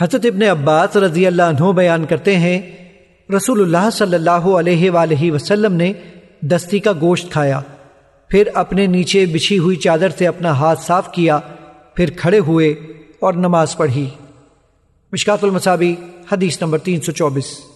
حضرت ابن عباس رضی اللہ عنہ بیان کرتے ہیں، رسول اللہ صلی اللہ علیہ وآلہ وسلم نے دستی کا گوشت کھایا، پھر اپنے نیچے بچھی ہوئی چادر سے اپنا ہاتھ صاف کیا، پھر کھڑے ہوئے اور نماز پڑھی۔ مشکات المصابی حدیث نمبر تین سو چوبیس۔